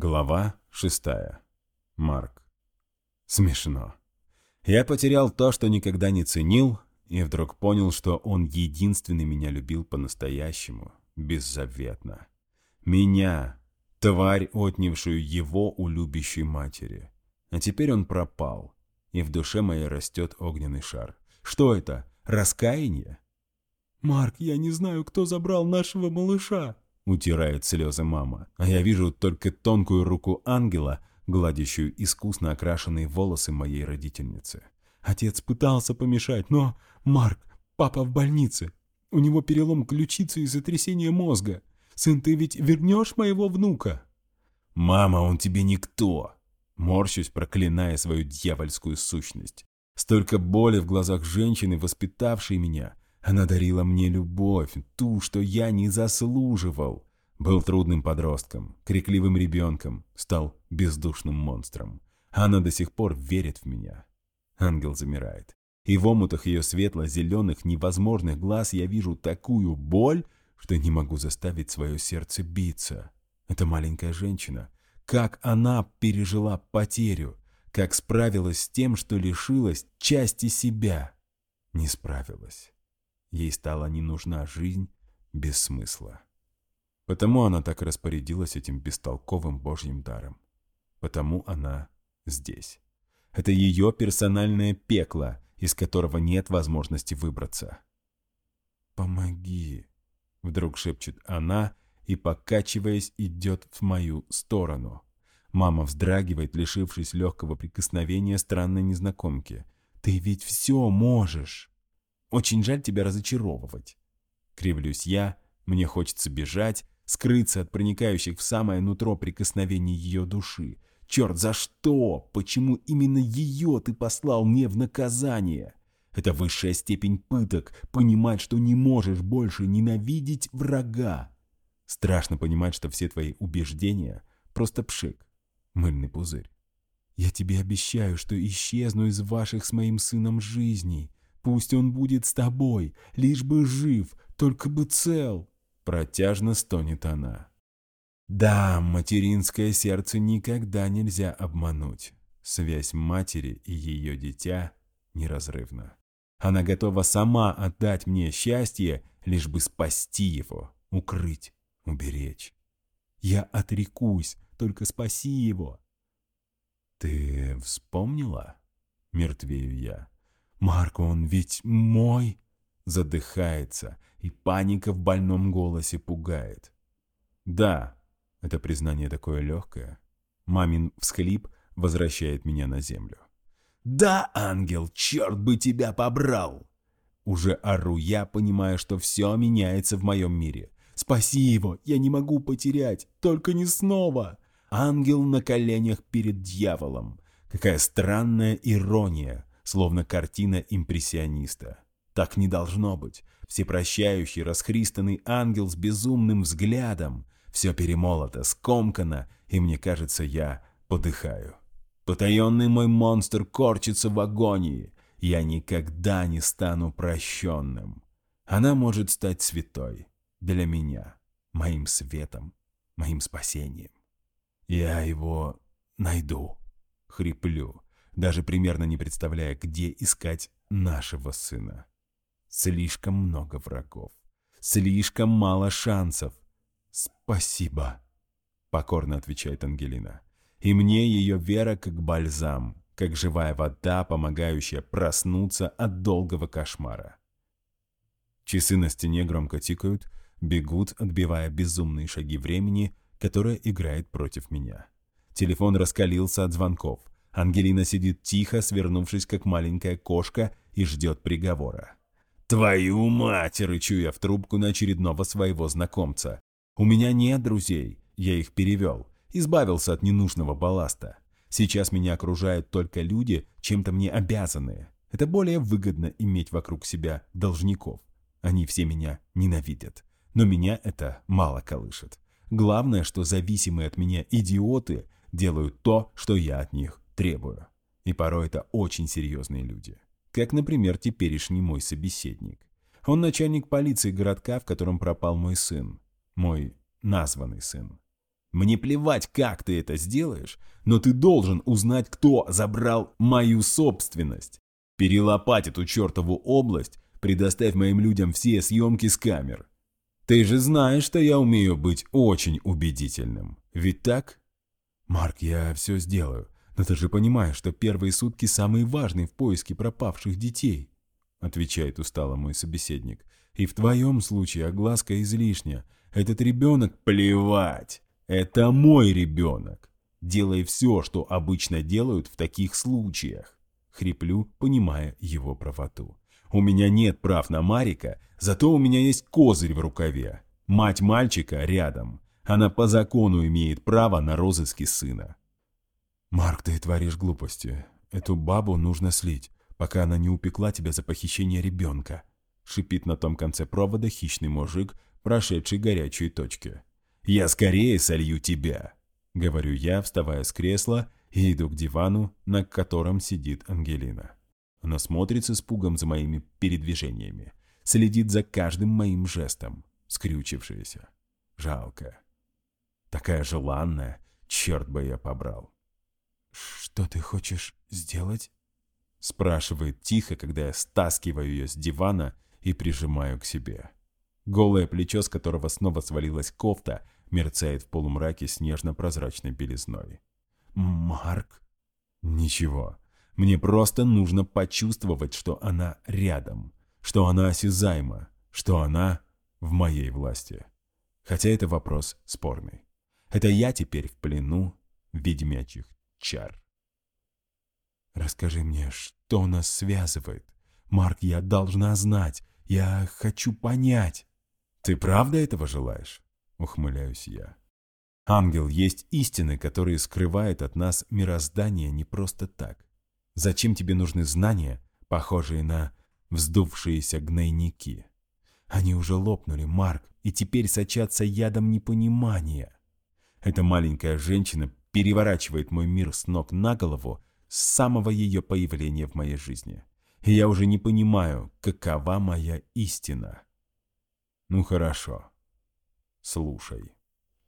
Глава шестая. Марк. Смешно. Я потерял то, что никогда не ценил, и вдруг понял, что он единственный меня любил по-настоящему, беззаветно. Меня, тварь, отнявшую его у любящей матери. А теперь он пропал, и в душе моей растет огненный шар. Что это? Раскаяние? «Марк, я не знаю, кто забрал нашего малыша», утирает слезы мама, а я вижу только тонкую руку ангела, гладящую искусно окрашенные волосы моей родительницы. Отец пытался помешать, но... Марк, папа в больнице. У него перелом ключицы и сотрясение мозга. Сын, ты ведь вернешь моего внука? Мама, он тебе никто. Морщусь, проклиная свою дьявольскую сущность. Столько боли в глазах женщины, воспитавшей меня, она дарила мне любовь, ту, что я не заслуживал. Был трудным подростком, крикливым ребенком, стал бездушным монстром. Она до сих пор верит в меня. Ангел замирает. И в омутах ее светло-зеленых невозможных глаз я вижу такую боль, что не могу заставить свое сердце биться. Это маленькая женщина. Как она пережила потерю, как справилась с тем, что лишилась части себя. Не справилась. Ей стала не нужна жизнь без смысла. Потому она так распорядилась этим бестолковым божьим даром. Потому она здесь. Это ее персональное пекло, из которого нет возможности выбраться. «Помоги!» — вдруг шепчет она и, покачиваясь, идет в мою сторону. Мама вздрагивает, лишившись легкого прикосновения странной незнакомки. «Ты ведь все можешь!» Очень жаль тебя разочаровывать. Кривлюсь я, мне хочется бежать, скрыться от проникающих в самое нутро прикосновений ее души. Черт, за что? Почему именно ее ты послал мне в наказание? Это высшая степень пыток, понимать, что не можешь больше ненавидеть врага. Страшно понимать, что все твои убеждения — просто пшик, мыльный пузырь. Я тебе обещаю, что исчезну из ваших с моим сыном жизней, Пусть он будет с тобой, лишь бы жив, только бы цел!» Протяжно стонет она. Да, материнское сердце никогда нельзя обмануть. Связь матери и ее дитя неразрывна. Она готова сама отдать мне счастье, лишь бы спасти его, укрыть, уберечь. Я отрекусь, только спаси его. Ты вспомнила? Мертвею я. «Марко, он ведь мой!» Задыхается, и паника в больном голосе пугает. «Да», — это признание такое легкое. Мамин всхлип возвращает меня на землю. «Да, ангел, черт бы тебя побрал!» Уже ору я, понимая, что все меняется в моем мире. «Спаси его! Я не могу потерять! Только не снова!» Ангел на коленях перед дьяволом. Какая странная ирония словно картина импрессиониста. Так не должно быть. Всепрощающий, расхристанный ангел с безумным взглядом. Все перемолото, скомкано, и мне кажется, я подыхаю. Потаенный мой монстр корчится в агонии. Я никогда не стану прощенным. Она может стать святой для меня, моим светом, моим спасением. Я его найду, хриплю, даже примерно не представляя, где искать нашего сына. Слишком много врагов. Слишком мало шансов. «Спасибо», — покорно отвечает Ангелина. И мне ее вера как бальзам, как живая вода, помогающая проснуться от долгого кошмара. Часы на стене громко тикают, бегут, отбивая безумные шаги времени, которое играет против меня. Телефон раскалился от звонков. Ангелина сидит тихо, свернувшись, как маленькая кошка, и ждет приговора. «Твою мать!» — рычу я в трубку на очередного своего знакомца. «У меня нет друзей, я их перевел, избавился от ненужного балласта. Сейчас меня окружают только люди, чем-то мне обязанные. Это более выгодно иметь вокруг себя должников. Они все меня ненавидят. Но меня это мало колышет. Главное, что зависимые от меня идиоты делают то, что я от них требую. И порой это очень серьезные люди. Как, например, теперешний мой собеседник. Он начальник полиции городка, в котором пропал мой сын. Мой названный сын. Мне плевать, как ты это сделаешь, но ты должен узнать, кто забрал мою собственность. Перелопать эту чертову область, предоставь моим людям все съемки с камер. Ты же знаешь, что я умею быть очень убедительным. Ведь так? Марк, я все сделаю. Но ты же понимаешь, что первые сутки самые важные в поиске пропавших детей, отвечает устало мой собеседник. И в твоем случае огласка излишня. Этот ребенок плевать. Это мой ребенок. Делай все, что обычно делают в таких случаях. Хриплю, понимая его правоту. У меня нет прав на Марика, зато у меня есть козырь в рукаве. Мать мальчика рядом. Она по закону имеет право на розыски сына. «Марк, ты творишь глупости. Эту бабу нужно слить, пока она не упекла тебя за похищение ребенка», шипит на том конце провода хищный мужик, прошедший горячие точки. «Я скорее солью тебя», — говорю я, вставая с кресла и иду к дивану, на котором сидит Ангелина. Она смотрит с испугом за моими передвижениями, следит за каждым моим жестом, скрючившаяся. Жалко. Такая желанная, черт бы я побрал. «Что ты хочешь сделать?» Спрашивает тихо, когда я стаскиваю ее с дивана и прижимаю к себе. Голое плечо, с которого снова свалилась кофта, мерцает в полумраке снежно-прозрачной белизной. «Марк?» «Ничего. Мне просто нужно почувствовать, что она рядом, что она осязаема, что она в моей власти. Хотя это вопрос спорный. Это я теперь в плену ведьмячьих чар. «Расскажи мне, что нас связывает? Марк, я должна знать. Я хочу понять». «Ты правда этого желаешь?» — ухмыляюсь я. «Ангел, есть истины, которые скрывают от нас мироздание не просто так. Зачем тебе нужны знания, похожие на вздувшиеся гнойники? Они уже лопнули, Марк, и теперь сочатся ядом непонимания. Эта маленькая женщина переворачивает мой мир с ног на голову с самого ее появления в моей жизни. И я уже не понимаю, какова моя истина. Ну хорошо, слушай.